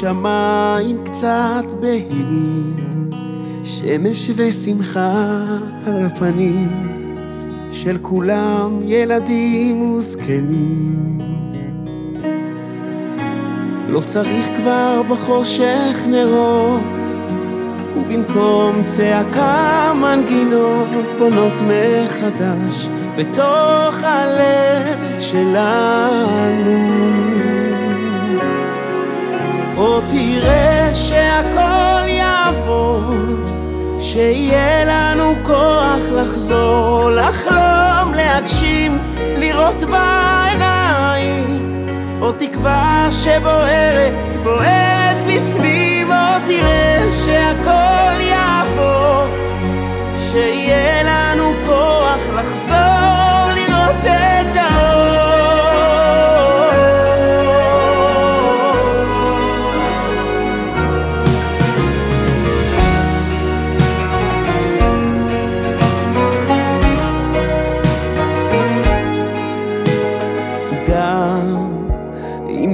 שמיים קצת בהירים, שמש ושמחה על הפנים של כולם, ילדים וזקנים. לא צריך כבר בחושך נרות, ובמקום צעקה מנגינות בונות מחדש בתוך הלב שלנו. או תראה שהכל יעבוד, שיהיה לנו כוח לחזור, לחלום, להגשים, לראות בעיניים. או תקווה שבוערת, בוערת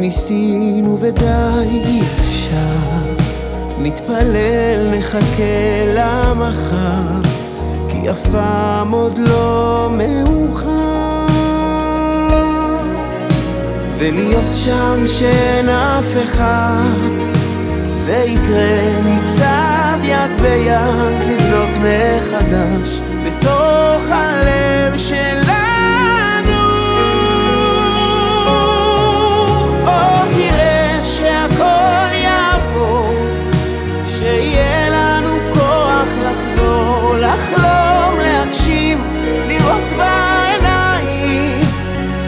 ניסינו ודי אי אפשר, נתפלל, נחכה למחר, כי אף פעם עוד לא מאוחר. ולהיות שם שאין אף אחד, זה יקרה, נצעד יד ביד, לבנות מחדש,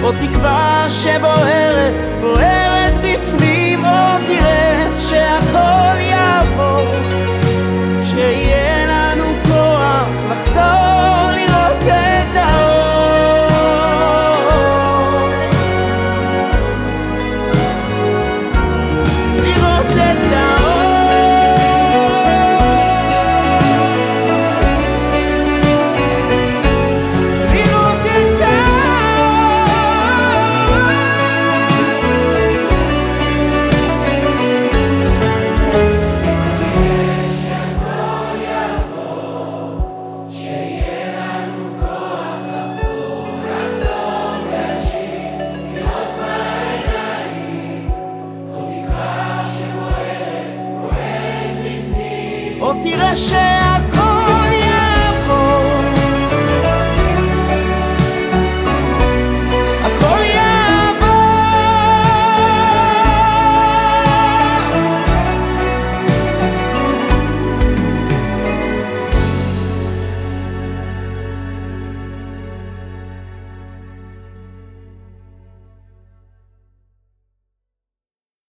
או תקווה שבוערת, בוערת תראה שהכל